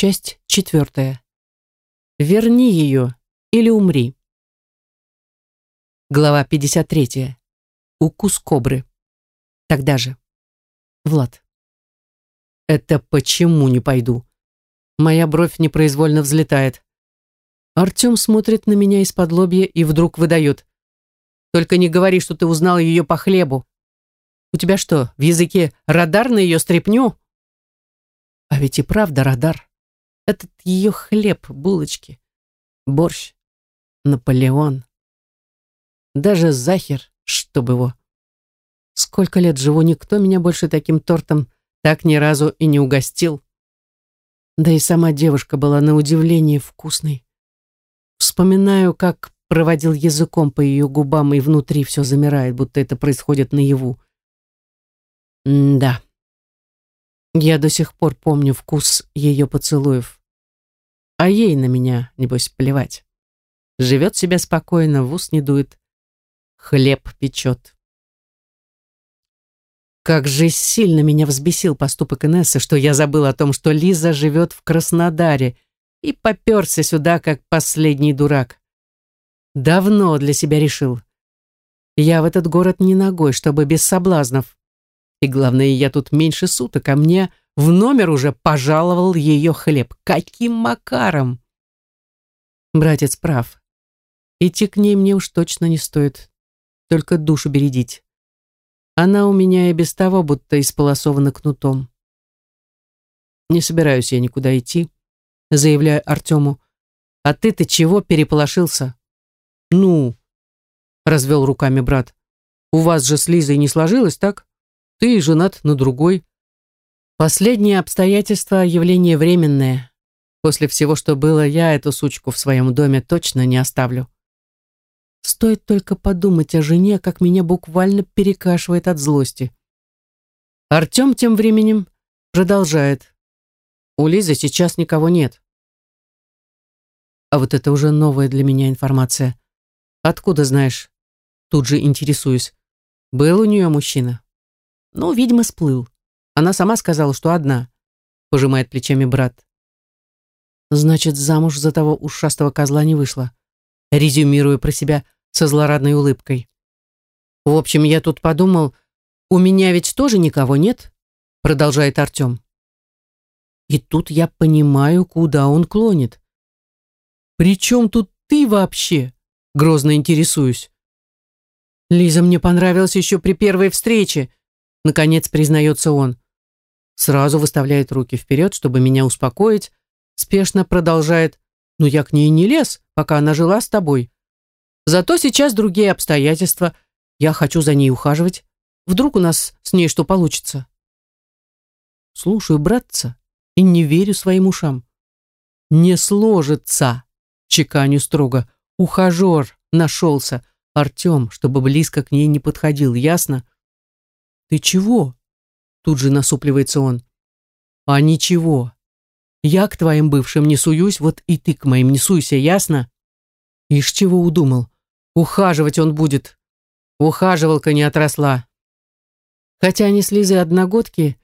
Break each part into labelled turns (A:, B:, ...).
A: Часть четвертая. Верни ее или умри. Глава 53. Укус кобры. Тогда же. Влад. Это почему не пойду? Моя бровь непроизвольно взлетает. Артем смотрит на меня из-под лобья и вдруг выдает. Только не говори, что ты узнал ее по хлебу. У тебя что, в языке радар на ее стряпню? А ведь и правда радар. Этот ее хлеб, булочки, борщ, Наполеон. Даже Захер, чтобы его. Сколько лет живу, никто меня больше таким тортом так ни разу и не угостил. Да и сама девушка была на удивление вкусной. Вспоминаю, как проводил языком по ее губам, и внутри все замирает, будто это происходит наяву. М да. Я до сих пор помню вкус ее поцелуев. А ей на меня, небось, плевать. Живет себе спокойно, в ус не дует, хлеб печет. Как же сильно меня взбесил поступок Инессы, что я забыл о том, что Лиза живет в Краснодаре и поперся сюда, как последний дурак. Давно для себя решил. Я в этот город не ногой, чтобы без соблазнов. И главное, я тут меньше суток, а мне в номер уже пожаловал ее хлеб. Каким макаром? Братец прав. Идти к ней мне уж точно не стоит. Только душу бередить. Она у меня и без того будто исполосована кнутом. Не собираюсь я никуда идти, заявляю Артему. А ты-то чего переполошился? Ну, развел руками брат. У вас же с Лизой не сложилось, так? Ты женат на другой. Последнее обстоятельство – явление временное. После всего, что было, я эту сучку в своем доме точно не оставлю. Стоит только подумать о жене, как меня буквально перекашивает от злости. Артем тем временем продолжает. У Лизы сейчас никого нет. А вот это уже новая для меня информация. Откуда знаешь? Тут же интересуюсь. Был у нее мужчина? Ну, видимо, сплыл. Она сама сказала, что одна. Пожимает плечами брат. Значит, замуж за того ушастого козла не вышла. Резюмирую про себя со злорадной улыбкой. В общем, я тут подумал, у меня ведь тоже никого нет, продолжает Артем. И тут я понимаю, куда он клонит. «При чем тут ты вообще?» Грозно интересуюсь. «Лиза мне понравилась еще при первой встрече», наконец признается он. Сразу выставляет руки вперед, чтобы меня успокоить, спешно продолжает «Ну я к ней не лез, пока она жила с тобой. Зато сейчас другие обстоятельства, я хочу за ней ухаживать. Вдруг у нас с ней что получится?» Слушаю братца и не верю своим ушам. «Не сложится!» — чеканю строго. «Ухажер нашелся, Артем, чтобы близко к ней не подходил, ясно?» «Ты чего?» Тут же насупливается он. «А ничего. Я к твоим бывшим не суюсь, вот и ты к моим не суйся, ясно?» Ишь чего удумал. Ухаживать он будет. Ухаживалка не отросла. Хотя они с Лизой одногодки,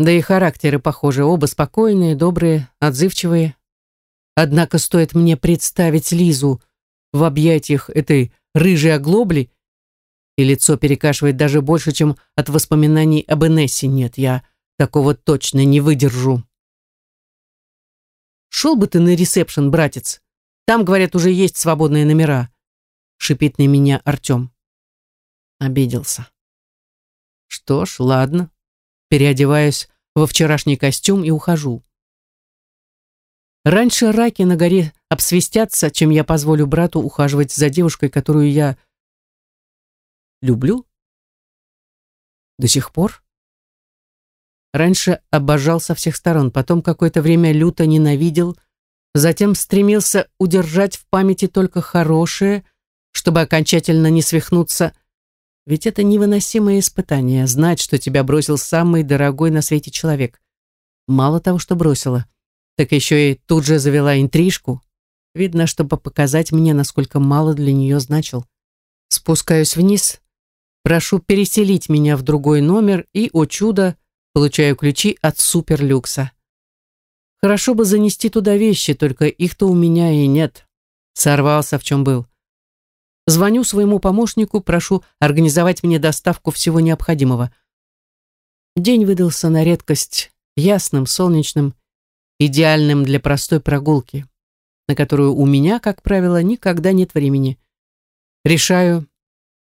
A: да и характеры похожи, оба спокойные, добрые, отзывчивые. Однако стоит мне представить Лизу в объятиях этой рыжей оглобли, и лицо перекашивает даже больше, чем от воспоминаний об Энессе. Нет, я такого точно не выдержу. «Шел бы ты на ресепшн, братец. Там, говорят, уже есть свободные номера», — шипит на меня Артем. Обиделся. Что ж, ладно. Переодеваюсь во вчерашний костюм и ухожу. Раньше раки на горе обсвистятся, чем я позволю брату ухаживать за девушкой, которую я люблю? До сих пор? Раньше обожал со всех сторон, потом какое-то время люто ненавидел, затем стремился удержать в памяти только хорошее, чтобы окончательно не свихнуться. Ведь это невыносимое испытание, знать, что тебя бросил самый дорогой на свете человек. Мало того, что бросила, так еще и тут же завела интрижку. Видно, чтобы показать мне, насколько мало для нее значил. Спускаюсь вниз, Прошу переселить меня в другой номер и, о чудо, получаю ключи от суперлюкса. Хорошо бы занести туда вещи, только их-то у меня и нет. Сорвался, в чем был. Звоню своему помощнику, прошу организовать мне доставку всего необходимого. День выдался на редкость ясным, солнечным, идеальным для простой прогулки, на которую у меня, как правило, никогда нет времени. Решаю,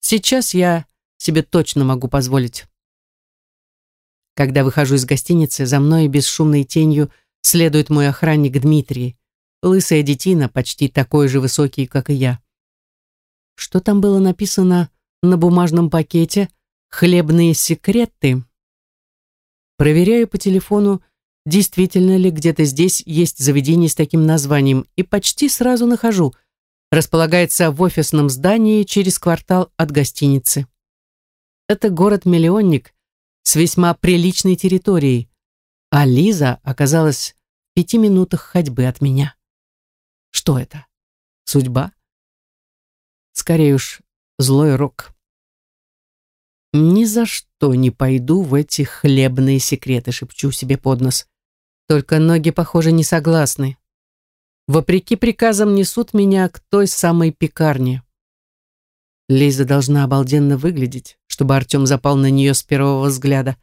A: сейчас я себе точно могу позволить. Когда выхожу из гостиницы, за мной бесшумной тенью следует мой охранник Дмитрий, лысая детина, почти такой же высокий, как и я. Что там было написано на бумажном пакете? Хлебные секреты. Проверяю по телефону, действительно ли где-то здесь есть заведение с таким названием, и почти сразу нахожу. Располагается в офисном здании через квартал от гостиницы. Это город-миллионник с весьма приличной территорией, а Лиза оказалась в пяти минутах ходьбы от меня. Что это? Судьба? Скорее уж, злой рок. Ни за что не пойду в эти хлебные секреты, шепчу себе под нос. Только ноги, похоже, не согласны. Вопреки приказам несут меня к той самой пекарне. Лиза должна обалденно выглядеть, чтобы Артем запал на нее с первого взгляда.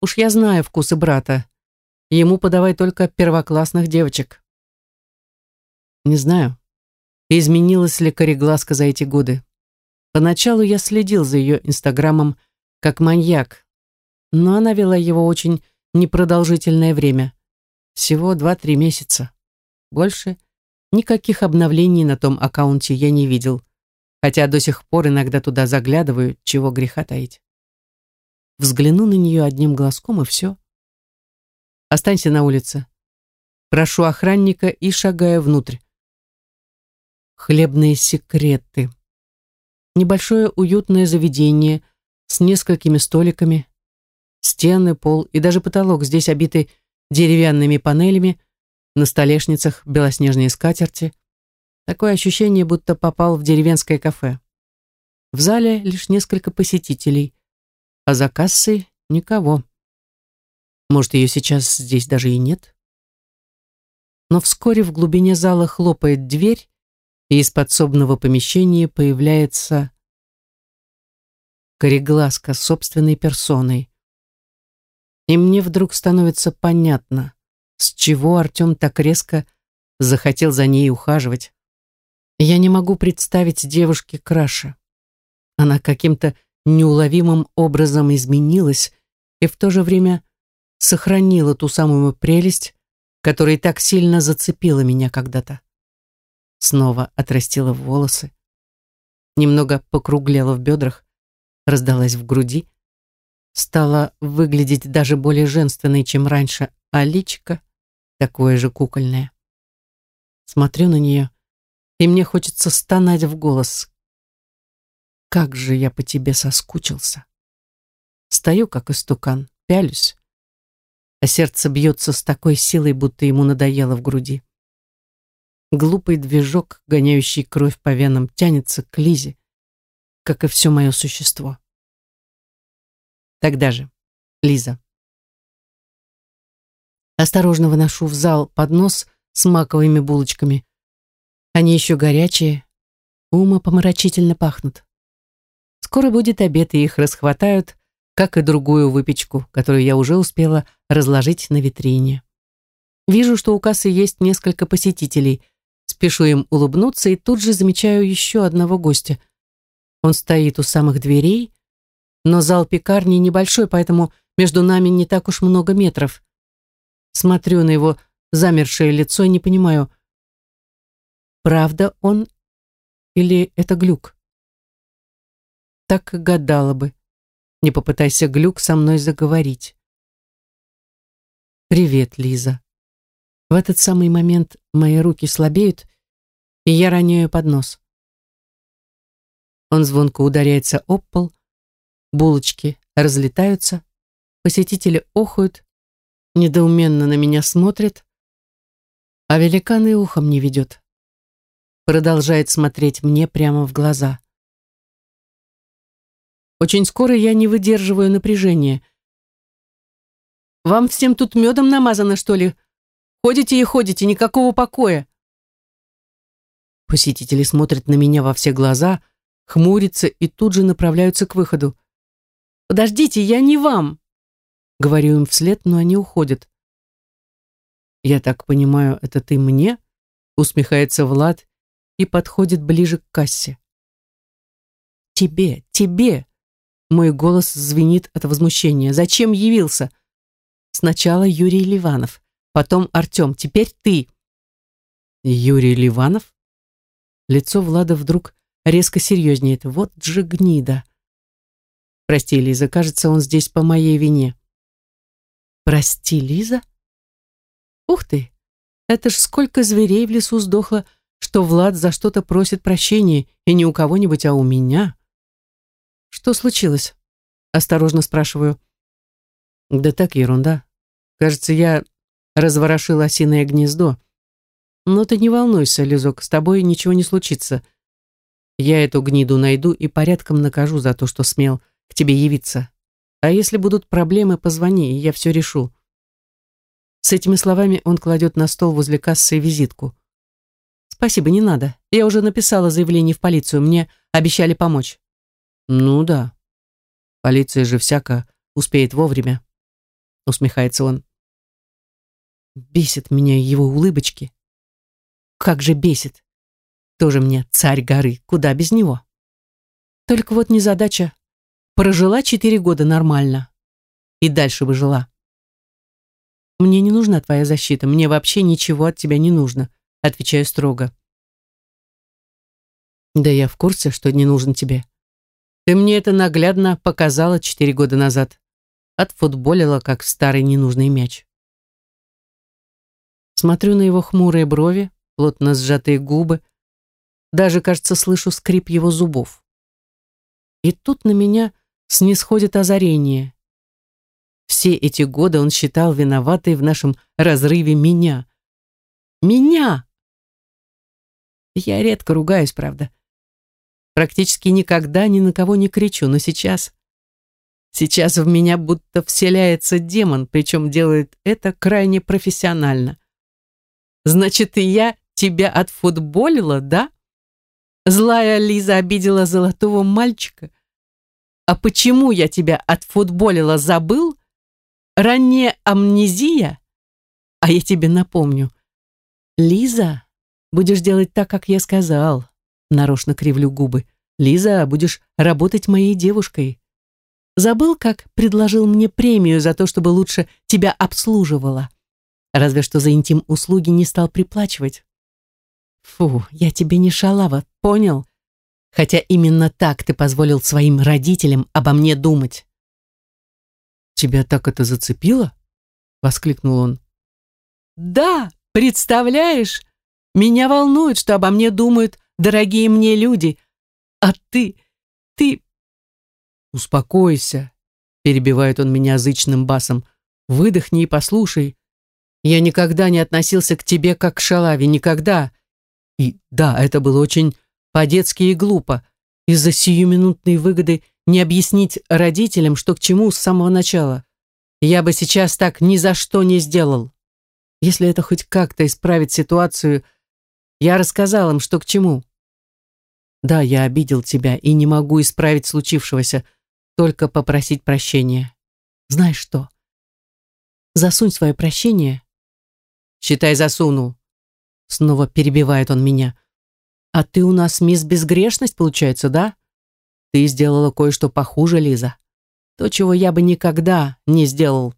A: Уж я знаю вкусы брата. Ему подавай только первоклассных девочек. Не знаю, изменилась ли кореглазка за эти годы. Поначалу я следил за ее инстаграмом как маньяк, но она вела его очень непродолжительное время. Всего 2-3 месяца. Больше никаких обновлений на том аккаунте я не видел, хотя до сих пор иногда туда заглядываю, чего греха таить. Взгляну на нее одним глазком, и все. Останься на улице. Прошу охранника и шагаю внутрь. Хлебные секреты. Небольшое уютное заведение с несколькими столиками. Стены, пол и даже потолок здесь обиты деревянными панелями, на столешницах белоснежные скатерти. Такое ощущение, будто попал в деревенское кафе. В зале лишь несколько посетителей, а за кассой никого. Может, ее сейчас здесь даже и нет? Но вскоре в глубине зала хлопает дверь, и из подсобного помещения появляется кореглазка собственной персоной. И мне вдруг становится понятно, с чего Артем так резко захотел за ней ухаживать. Я не могу представить девушке краше. Она каким-то неуловимым образом изменилась и в то же время сохранила ту самую прелесть, которая так сильно зацепила меня когда-то снова отрастила волосы, немного покруглела в бедрах, раздалась в груди, стала выглядеть даже более женственной, чем раньше, а личико такое же кукольное. Смотрю на нее, и мне хочется стонать в голос. Как же я по тебе соскучился. Стою, как истукан, пялюсь, а сердце бьется с такой силой, будто ему надоело в груди. Глупый движок, гоняющий кровь по венам, тянется к Лизе, как и все мое существо. Тогда же, Лиза. Осторожно выношу в зал поднос с маковыми булочками. Они еще горячие, ума помрачительно пахнут. Скоро будет обед, и их расхватают, как и другую выпечку, которую я уже успела разложить на витрине. Вижу, что у кассы есть несколько посетителей – Спешу им улыбнуться и тут же замечаю еще одного гостя. Он стоит у самых дверей, но зал пекарни небольшой, поэтому между нами не так уж много метров. Смотрю на его замершее лицо и не понимаю, правда он или это глюк? Так и гадала бы. Не попытайся глюк со мной заговорить. «Привет, Лиза», в этот самый момент мои руки слабеют, и я роняю под нос. Он звонко ударяется об пол, булочки разлетаются, посетители охают, недоуменно на меня смотрят, а великан и ухом не ведет. Продолжает смотреть мне прямо в глаза. Очень скоро я не выдерживаю напряжения. «Вам всем тут медом намазано, что ли?» Ходите и ходите, никакого покоя. Посетители смотрят на меня во все глаза, хмурятся и тут же направляются к выходу. «Подождите, я не вам!» Говорю им вслед, но они уходят. «Я так понимаю, это ты мне?» Усмехается Влад и подходит ближе к кассе. «Тебе, тебе!» Мой голос звенит от возмущения. «Зачем явился?» Сначала Юрий Ливанов, потом Артем, теперь ты. Юрий Ливанов? Лицо Влада вдруг резко серьезнеет. Вот же гнида. Прости, Лиза, кажется, он здесь по моей вине. Прости, Лиза? Ух ты, это ж сколько зверей в лесу сдохло, что Влад за что-то просит прощения, и не у кого-нибудь, а у меня. Что случилось? Осторожно спрашиваю. Да так, ерунда. Кажется, я разворошил осиное гнездо. Но ты не волнуйся, Лизок, с тобой ничего не случится. Я эту гниду найду и порядком накажу за то, что смел к тебе явиться. А если будут проблемы, позвони, и я все решу. С этими словами он кладет на стол возле кассы визитку. Спасибо, не надо. Я уже написала заявление в полицию, мне обещали помочь. Ну да. Полиция же всяко успеет вовремя. Усмехается он. Бесит меня его улыбочки. Как же бесит. Тоже мне царь горы, куда без него. Только вот незадача. Прожила четыре года нормально. И дальше бы жила. Мне не нужна твоя защита, мне вообще ничего от тебя не нужно, отвечаю строго. Да я в курсе, что не нужен тебе. Ты мне это наглядно показала четыре года назад. Отфутболила, как старый ненужный мяч. Смотрю на его хмурые брови, плотно сжатые губы. Даже, кажется, слышу скрип его зубов. И тут на меня снисходит озарение. Все эти годы он считал виноватой в нашем разрыве меня. Меня! Я редко ругаюсь, правда. Практически никогда ни на кого не кричу, но сейчас... Сейчас в меня будто вселяется демон, причем делает это крайне профессионально. Значит, и я тебя отфутболила, да? Злая Лиза обидела золотого мальчика. А почему я тебя отфутболила, забыл? Ранняя амнезия? А я тебе напомню. Лиза, будешь делать так, как я сказал. Нарочно кривлю губы. Лиза, будешь работать моей девушкой. Забыл, как предложил мне премию за то, чтобы лучше тебя обслуживала? Разве что за интим-услуги не стал приплачивать. Фу, я тебе не шалава, понял? Хотя именно так ты позволил своим родителям обо мне думать. Тебя так это зацепило? Воскликнул он. Да, представляешь? Меня волнует, что обо мне думают дорогие мне люди. А ты, ты... Успокойся, перебивает он меня зычным басом. Выдохни и послушай. Я никогда не относился к тебе как к шалаве, никогда. И да, это было очень по-детски и глупо. Из-за сиюминутной выгоды не объяснить родителям, что к чему с самого начала. Я бы сейчас так ни за что не сделал. Если это хоть как-то исправит ситуацию, я рассказал им, что к чему. Да, я обидел тебя и не могу исправить случившегося, только попросить прощения. Знаешь что? Засунь свое прощение Считай, засунул. Снова перебивает он меня. А ты у нас мисс Безгрешность, получается, да? Ты сделала кое-что похуже, Лиза. То, чего я бы никогда не сделал.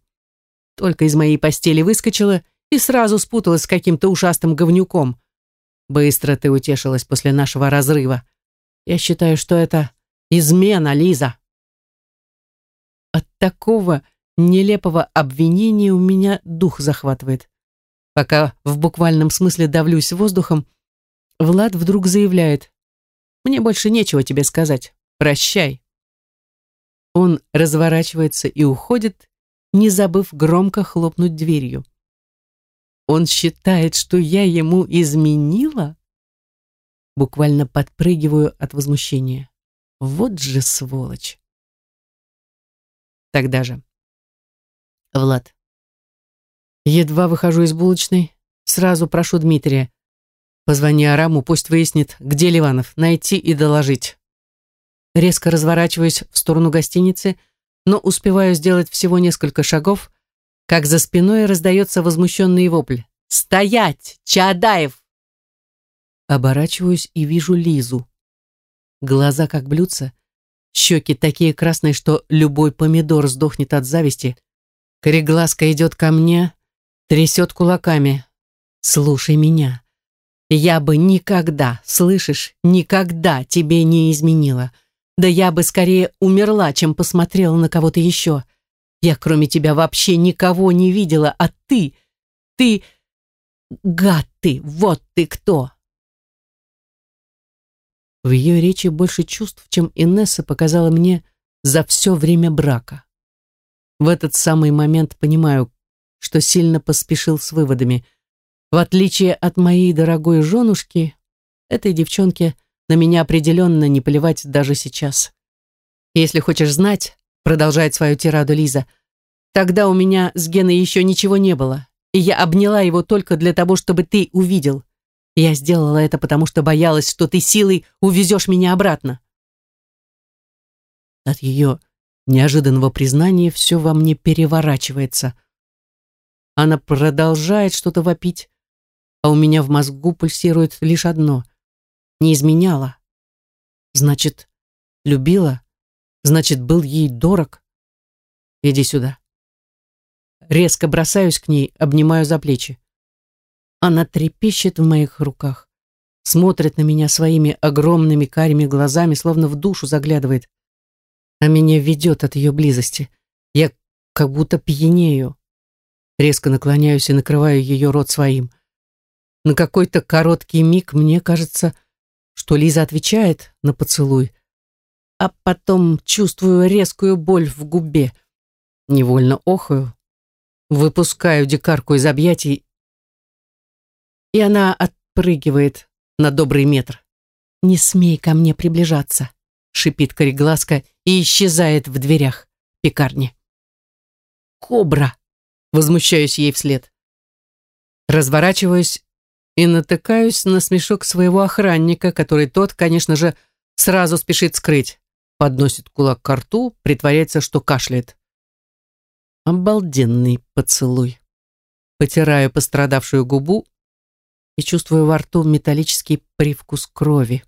A: Только из моей постели выскочила и сразу спуталась с каким-то ушастым говнюком. Быстро ты утешилась после нашего разрыва. Я считаю, что это измена, Лиза. От такого нелепого обвинения у меня дух захватывает. Пока в буквальном смысле давлюсь воздухом, Влад вдруг заявляет, «Мне больше нечего тебе сказать. Прощай». Он разворачивается и уходит, не забыв громко хлопнуть дверью. Он считает, что я ему изменила? Буквально подпрыгиваю от возмущения. Вот же сволочь. Тогда же. Влад. Едва выхожу из булочной, сразу прошу Дмитрия. Позвони Араму, пусть выяснит, где Ливанов, найти и доложить. Резко разворачиваюсь в сторону гостиницы, но успеваю сделать всего несколько шагов, как за спиной раздается возмущенный вопль. «Стоять! Чаадаев!» Оборачиваюсь и вижу Лизу. Глаза как блюдца, щеки такие красные, что любой помидор сдохнет от зависти. Кореглазка идет ко мне, трясет кулаками. «Слушай меня. Я бы никогда, слышишь, никогда тебе не изменила. Да я бы скорее умерла, чем посмотрела на кого-то еще. Я кроме тебя вообще никого не видела, а ты, ты, гад ты, вот ты кто!» В ее речи больше чувств, чем Инесса показала мне за все время брака. В этот самый момент понимаю, что сильно поспешил с выводами. В отличие от моей дорогой женушки, этой девчонке на меня определенно не плевать даже сейчас. Если хочешь знать, продолжает свою тираду Лиза, тогда у меня с Геной еще ничего не было, и я обняла его только для того, чтобы ты увидел. Я сделала это, потому что боялась, что ты силой увезешь меня обратно. От ее неожиданного признания все во мне переворачивается. Она продолжает что-то вопить, а у меня в мозгу пульсирует лишь одно. Не изменяла. Значит, любила? Значит, был ей дорог? Иди сюда. Резко бросаюсь к ней, обнимаю за плечи. Она трепещет в моих руках, смотрит на меня своими огромными карими глазами, словно в душу заглядывает. А меня ведет от ее близости. Я как будто пьянею. Резко наклоняюсь и накрываю ее рот своим. На какой-то короткий миг мне кажется, что Лиза отвечает на поцелуй, а потом чувствую резкую боль в губе. Невольно охаю, выпускаю дикарку из объятий и она отпрыгивает на добрый метр. «Не смей ко мне приближаться», — шипит кореглазка и исчезает в дверях пекарни. «Кобра!» — возмущаюсь ей вслед. Разворачиваюсь и натыкаюсь на смешок своего охранника, который тот, конечно же, сразу спешит скрыть. Подносит кулак к рту, притворяется, что кашляет. Обалденный поцелуй. Потираю пострадавшую губу и чувствую во рту металлический привкус крови.